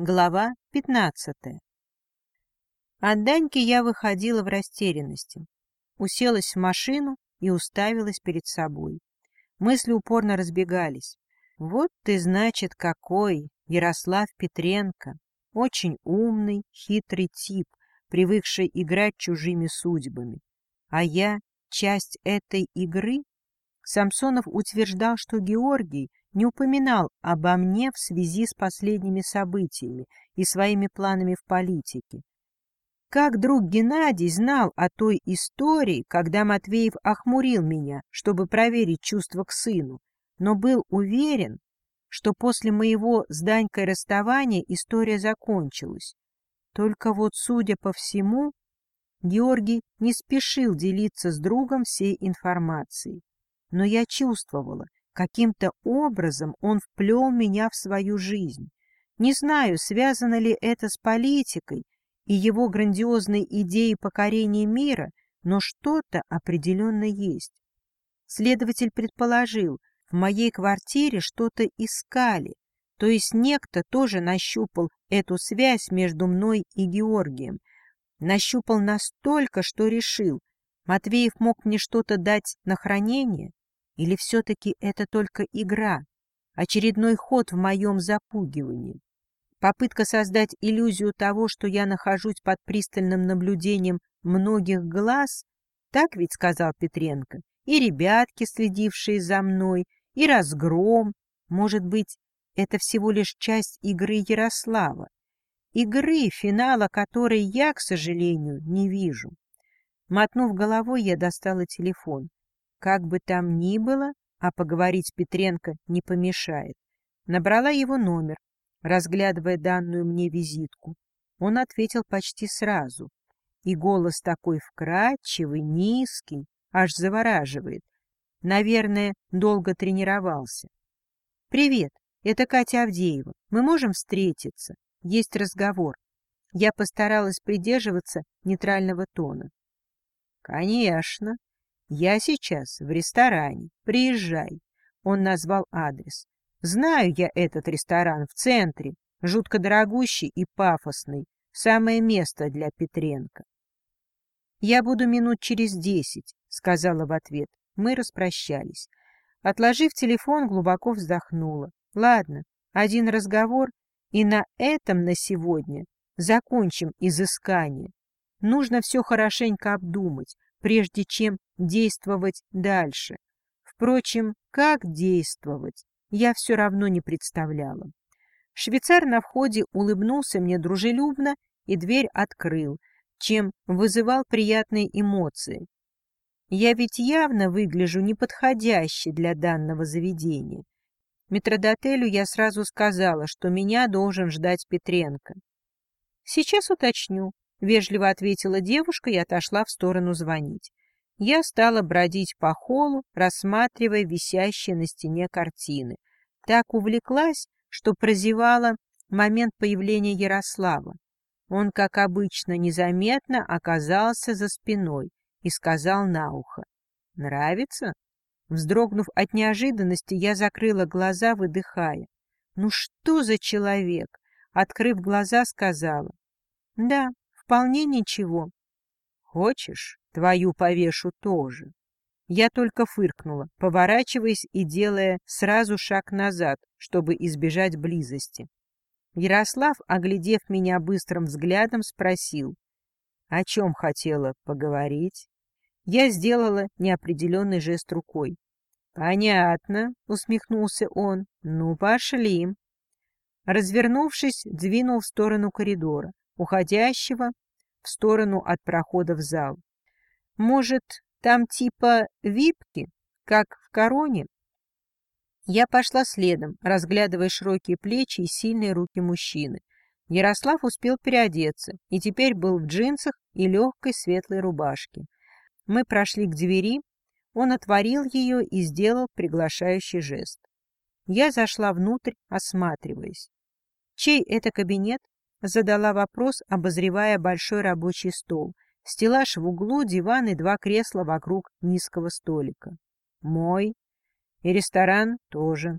Глава 15. От Даньки я выходила в растерянности. Уселась в машину и уставилась перед собой. Мысли упорно разбегались. Вот ты, значит, какой, Ярослав Петренко. Очень умный, хитрый тип, привыкший играть чужими судьбами. А я часть этой игры? Самсонов утверждал, что Георгий не упоминал обо мне в связи с последними событиями и своими планами в политике. Как друг Геннадий знал о той истории, когда Матвеев охмурил меня, чтобы проверить чувства к сыну, но был уверен, что после моего с Данькой расставания история закончилась. Только вот, судя по всему, Георгий не спешил делиться с другом всей информацией. Но я чувствовала, Каким-то образом он вплел меня в свою жизнь. Не знаю, связано ли это с политикой и его грандиозной идеей покорения мира, но что-то определенно есть. Следователь предположил, в моей квартире что-то искали, то есть некто тоже нащупал эту связь между мной и Георгием. Нащупал настолько, что решил, Матвеев мог мне что-то дать на хранение, или все-таки это только игра, очередной ход в моем запугивании? Попытка создать иллюзию того, что я нахожусь под пристальным наблюдением многих глаз, так ведь сказал Петренко, и ребятки, следившие за мной, и разгром. Может быть, это всего лишь часть игры Ярослава, игры, финала которой я, к сожалению, не вижу. Мотнув головой, я достала телефон. Как бы там ни было, а поговорить Петренко не помешает. Набрала его номер, разглядывая данную мне визитку. Он ответил почти сразу. И голос такой вкрадчивый, низкий, аж завораживает. Наверное, долго тренировался. «Привет, это Катя Авдеева. Мы можем встретиться? Есть разговор». Я постаралась придерживаться нейтрального тона. «Конечно», «Я сейчас в ресторане. Приезжай». Он назвал адрес. «Знаю я этот ресторан в центре, жутко дорогущий и пафосный. Самое место для Петренко». «Я буду минут через десять», — сказала в ответ. Мы распрощались. Отложив телефон, глубоко вздохнула. «Ладно, один разговор, и на этом на сегодня закончим изыскание. Нужно все хорошенько обдумать, прежде чем действовать дальше. Впрочем, как действовать, я все равно не представляла. Швейцар на входе улыбнулся мне дружелюбно и дверь открыл, чем вызывал приятные эмоции. Я ведь явно выгляжу неподходяще для данного заведения. Метродотелю я сразу сказала, что меня должен ждать Петренко. Сейчас уточню, — вежливо ответила девушка и отошла в сторону звонить. Я стала бродить по холлу, рассматривая висящие на стене картины. Так увлеклась, что прозевала момент появления Ярослава. Он, как обычно, незаметно оказался за спиной и сказал на ухо. «Нравится?» Вздрогнув от неожиданности, я закрыла глаза, выдыхая. «Ну что за человек?» Открыв глаза, сказала. «Да, вполне ничего. Хочешь, твою повешу тоже. Я только фыркнула, поворачиваясь и делая сразу шаг назад, чтобы избежать близости. Ярослав, оглядев меня быстрым взглядом, спросил, о чем хотела поговорить. Я сделала неопределенный жест рукой. «Понятно», — усмехнулся он. «Ну, пошли». Развернувшись, двинул в сторону коридора уходящего в сторону от прохода в зал. Может, там типа випки, как в короне? Я пошла следом, разглядывая широкие плечи и сильные руки мужчины. Ярослав успел переодеться и теперь был в джинсах и легкой светлой рубашке. Мы прошли к двери, он отворил ее и сделал приглашающий жест. Я зашла внутрь, осматриваясь. Чей это кабинет? Задала вопрос, обозревая большой рабочий стол. Стеллаж в углу, диван и два кресла вокруг низкого столика. Мой. И ресторан тоже.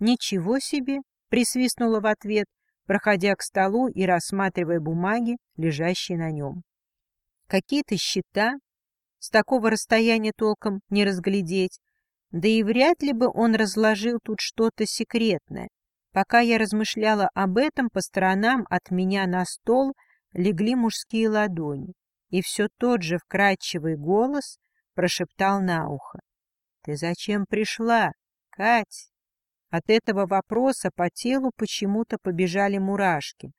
Ничего себе, присвистнула в ответ. проходя к столу и рассматривая бумаги, лежащие на нем. Какие-то счета, с такого расстояния толком не разглядеть, да и вряд ли бы он разложил тут что-то секретное. Пока я размышляла об этом, по сторонам от меня на стол легли мужские ладони, и все тот же вкрадчивый голос прошептал на ухо. — Ты зачем пришла, Кать? От этого вопроса по телу почему-то побежали мурашки.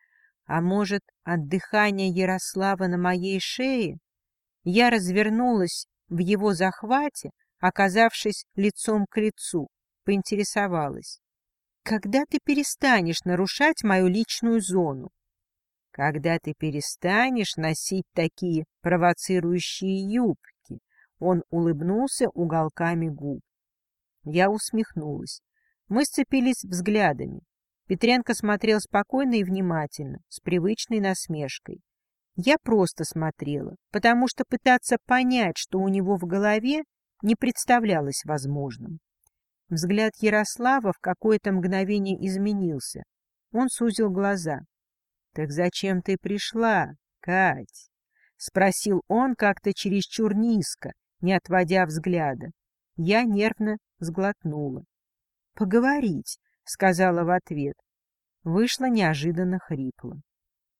А может, от дыхания Ярослава на моей шее? Я развернулась в его захвате, оказавшись лицом к лицу, поинтересовалась. «Когда ты перестанешь нарушать мою личную зону?» «Когда ты перестанешь носить такие провоцирующие юбки?» Он улыбнулся уголками губ. Я усмехнулась. Мы сцепились взглядами. Петренко смотрел спокойно и внимательно, с привычной насмешкой. Я просто смотрела, потому что пытаться понять, что у него в голове, не представлялось возможным. Взгляд Ярослава в какое-то мгновение изменился. Он сузил глаза. — Так зачем ты пришла, Кать? — спросил он как-то чересчур низко, не отводя взгляда. Я нервно сглотнула. «Поговорить», — сказала в ответ. Вышла неожиданно хрипло.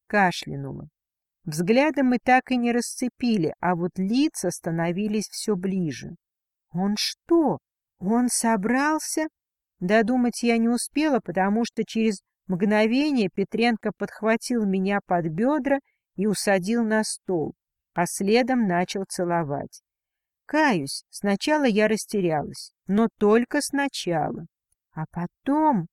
Кашлянула. Взгляды мы так и не расцепили, а вот лица становились все ближе. «Он что? Он собрался?» Додумать я не успела, потому что через мгновение Петренко подхватил меня под бедра и усадил на стол, а следом начал целовать. Каюсь, сначала я растерялась, но только сначала. А потом...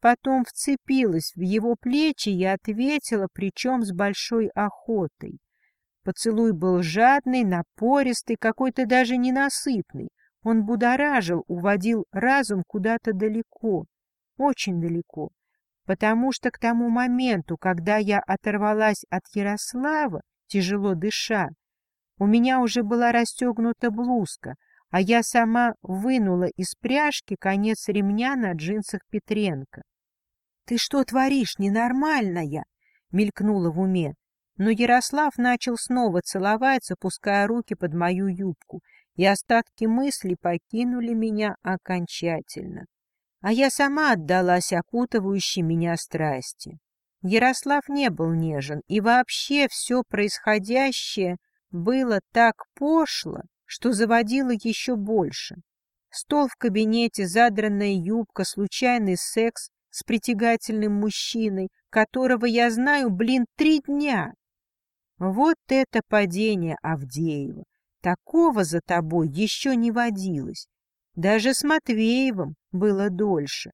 Потом вцепилась в его плечи и ответила, причем с большой охотой. Поцелуй был жадный, напористый, какой-то даже ненасытный. Он будоражил, уводил разум куда-то далеко, очень далеко, потому что к тому моменту, когда я оторвалась от Ярослава, тяжело дыша, у меня уже была расстегнута блузка, а я сама вынула из пряжки конец ремня на джинсах Петренко. — Ты что творишь, ненормальная? — мелькнула в уме. Но Ярослав начал снова целовать, запуская руки под мою юбку, и остатки мыслей покинули меня окончательно. А я сама отдалась окутывающей меня страсти. Ярослав не был нежен, и вообще все происходящее было так пошло, что заводило еще больше. Стол в кабинете, задранная юбка, случайный секс с притягательным мужчиной, которого я знаю, блин, три дня. Вот это падение Авдеева! Такого за тобой еще не водилось. Даже с Матвеевым было дольше.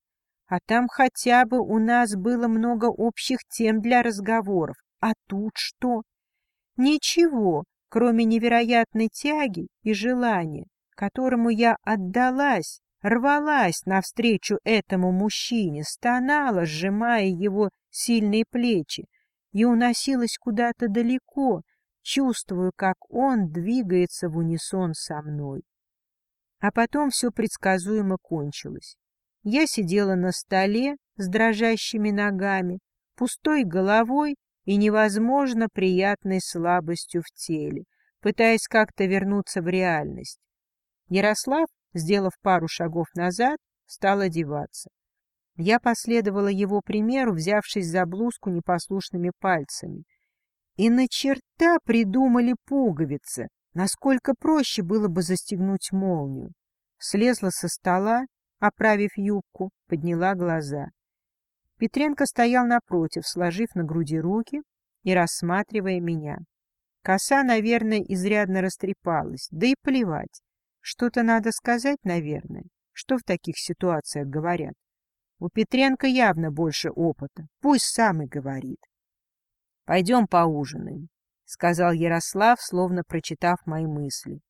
А там хотя бы у нас было много общих тем для разговоров. А тут что? Ничего, кроме невероятной тяги и желания, которому я отдалась, рвалась навстречу этому мужчине, стонала, сжимая его сильные плечи, и уносилась куда-то далеко, чувствую, как он двигается в унисон со мной. А потом все предсказуемо кончилось. Я сидела на столе с дрожащими ногами, пустой головой и невозможно приятной слабостью в теле, пытаясь как-то вернуться в реальность. Ярослав, сделав пару шагов назад, стал одеваться. Я последовала его примеру, взявшись за блузку непослушными пальцами. И на черта придумали пуговицы, насколько проще было бы застегнуть молнию. Слезла со стола, оправив юбку, подняла глаза. Петренко стоял напротив, сложив на груди руки и рассматривая меня. Коса, наверное, изрядно растрепалась, да и плевать. Что-то надо сказать, наверное. Что в таких ситуациях говорят? У Петренко явно больше опыта, пусть сам и говорит. — Пойдем поужинаем, — сказал Ярослав, словно прочитав мои мысли.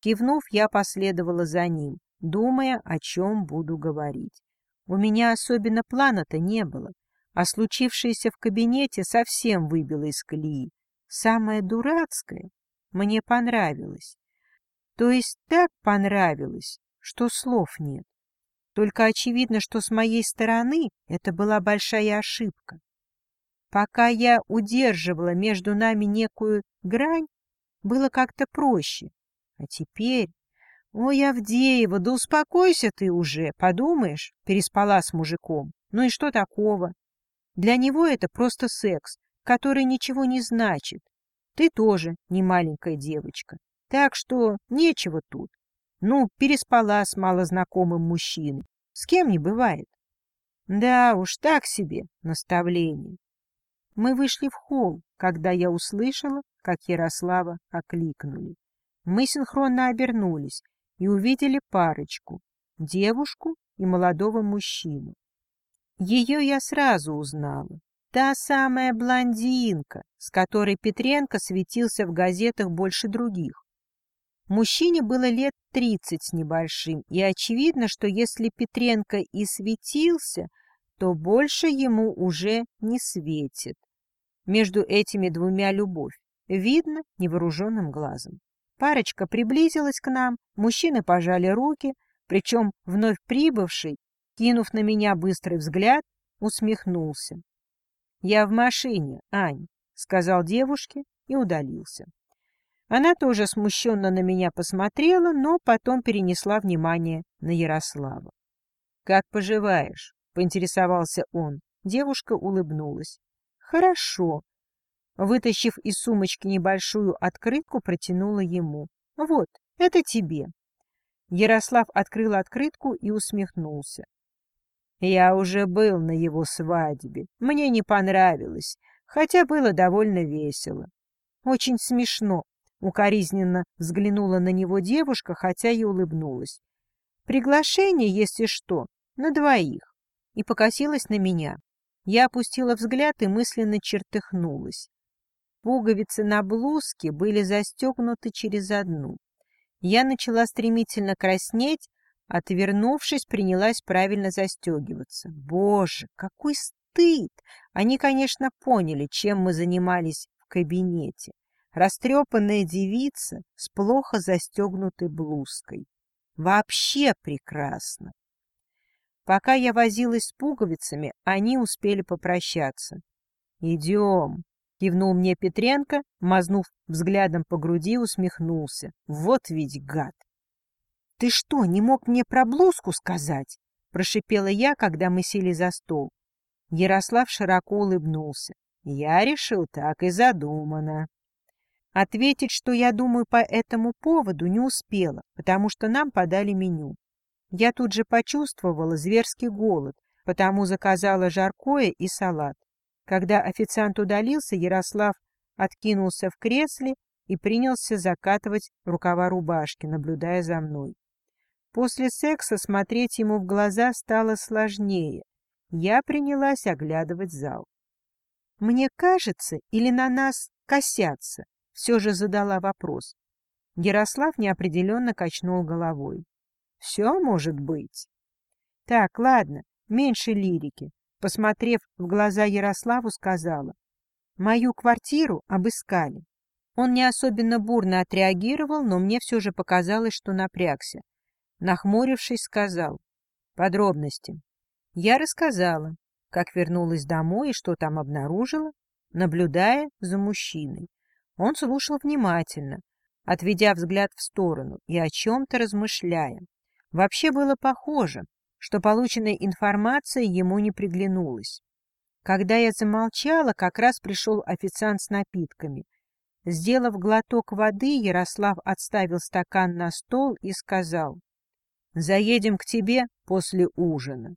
Кивнув, я последовала за ним, думая, о чем буду говорить. У меня особенно плана-то не было, а случившееся в кабинете совсем выбило из колеи. Самое дурацкое мне понравилось. То есть так понравилось, что слов нет. Только очевидно, что с моей стороны это была большая ошибка. Пока я удерживала между нами некую грань, было как-то проще. А теперь... Ой, Авдеева, да успокойся ты уже, подумаешь, переспала с мужиком. Ну и что такого? Для него это просто секс, который ничего не значит. Ты тоже не маленькая девочка. Так что нечего тут. Ну, переспала с малознакомым мужчиной. С кем не бывает. Да уж, так себе наставление. Мы вышли в холл, когда я услышала, как Ярослава окликнули. Мы синхронно обернулись и увидели парочку — девушку и молодого мужчину. Ее я сразу узнала. Та самая блондинка, с которой Петренко светился в газетах больше других. Мужчине было лет тридцать с небольшим, и очевидно, что если Петренко и светился — то больше ему уже не светит. Между этими двумя любовь видно невооруженным глазом. Парочка приблизилась к нам, мужчины пожали руки, причем вновь прибывший, кинув на меня быстрый взгляд, усмехнулся. — Я в машине, Ань, — сказал девушке и удалился. Она тоже смущенно на меня посмотрела, но потом перенесла внимание на Ярослава. — Как поживаешь? — поинтересовался он. Девушка улыбнулась. «Хорошо». Вытащив из сумочки небольшую открытку, протянула ему. «Вот, это тебе». Ярослав открыл открытку и усмехнулся. «Я уже был на его свадьбе. Мне не понравилось, хотя было довольно весело. Очень смешно». Укоризненно взглянула на него девушка, хотя и улыбнулась. «Приглашение, если что, на двоих и покосилась на меня. Я опустила взгляд и мысленно чертыхнулась. Пуговицы на блузке были застегнуты через одну. Я начала стремительно краснеть, отвернувшись, принялась правильно застегиваться. Боже, какой стыд! Они, конечно, поняли, чем мы занимались в кабинете. Растрепанная девица с плохо застегнутой блузкой. Вообще прекрасно. Пока я возилась с пуговицами, они успели попрощаться. «Идем», — кивнул мне Петренко, мазнув взглядом по груди, усмехнулся. «Вот ведь гад!» «Ты что, не мог мне про блузку сказать?» — прошипела я, когда мы сели за стол. Ярослав широко улыбнулся. «Я решил, так и задумано». Ответить, что я думаю по этому поводу, не успела, потому что нам подали меню. Я тут же почувствовала зверский голод, потому заказала жаркое и салат. Когда официант удалился, Ярослав откинулся в кресле и принялся закатывать рукава рубашки, наблюдая за мной. После секса смотреть ему в глаза стало сложнее. Я принялась оглядывать зал. «Мне кажется, или на нас косятся?» — все же задала вопрос. Ярослав неопределенно качнул головой. Все может быть. Так, ладно, меньше лирики. Посмотрев в глаза Ярославу, сказала. Мою квартиру обыскали. Он не особенно бурно отреагировал, но мне все же показалось, что напрягся. Нахмурившись, сказал. Подробности. Я рассказала, как вернулась домой и что там обнаружила, наблюдая за мужчиной. Он слушал внимательно, отведя взгляд в сторону и о чем-то размышляя. Вообще было похоже, что полученная информация ему не приглянулась. Когда я замолчала, как раз пришел официант с напитками. Сделав глоток воды, Ярослав отставил стакан на стол и сказал, «Заедем к тебе после ужина».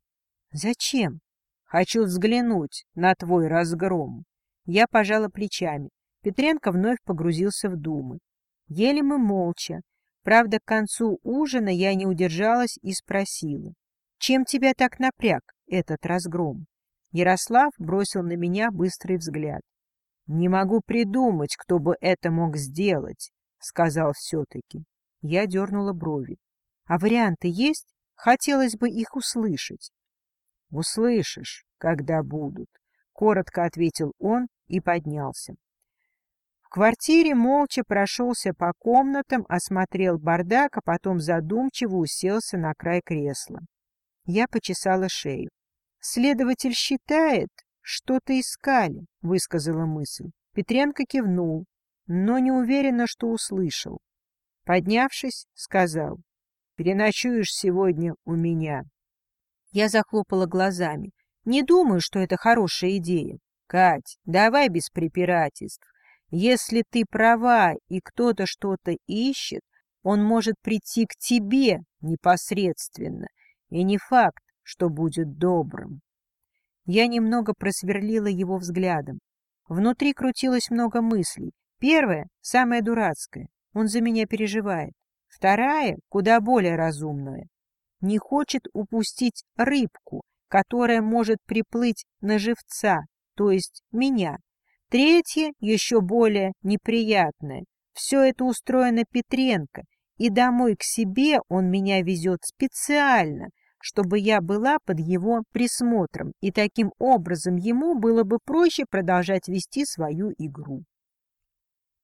«Зачем?» «Хочу взглянуть на твой разгром». Я пожала плечами. Петренко вновь погрузился в думы. Ели мы молча, Правда, к концу ужина я не удержалась и спросила, «Чем тебя так напряг этот разгром?» Ярослав бросил на меня быстрый взгляд. «Не могу придумать, кто бы это мог сделать», — сказал все-таки. Я дернула брови. «А варианты есть? Хотелось бы их услышать». «Услышишь, когда будут», — коротко ответил он и поднялся квартире молча прошелся по комнатам, осмотрел бардак, а потом задумчиво уселся на край кресла. Я почесала шею. Следователь считает, «Что-то искали», — высказала мысль. Петренко кивнул, но не уверенно, что услышал. Поднявшись, сказал, «Переночуешь сегодня у меня». Я захлопала глазами. Не думаю, что это хорошая идея. Кать, давай без препирательств. Если ты права и кто-то что-то ищет, он может прийти к тебе непосредственно, и не факт, что будет добрым. Я немного просверлила его взглядом. Внутри крутилось много мыслей. Первая, самая дурацкая, он за меня переживает. Вторая, куда более разумная, не хочет упустить рыбку, которая может приплыть на живца, то есть меня. Третье, еще более неприятное. Все это устроено Петренко, и домой к себе он меня везет специально, чтобы я была под его присмотром, и таким образом ему было бы проще продолжать вести свою игру.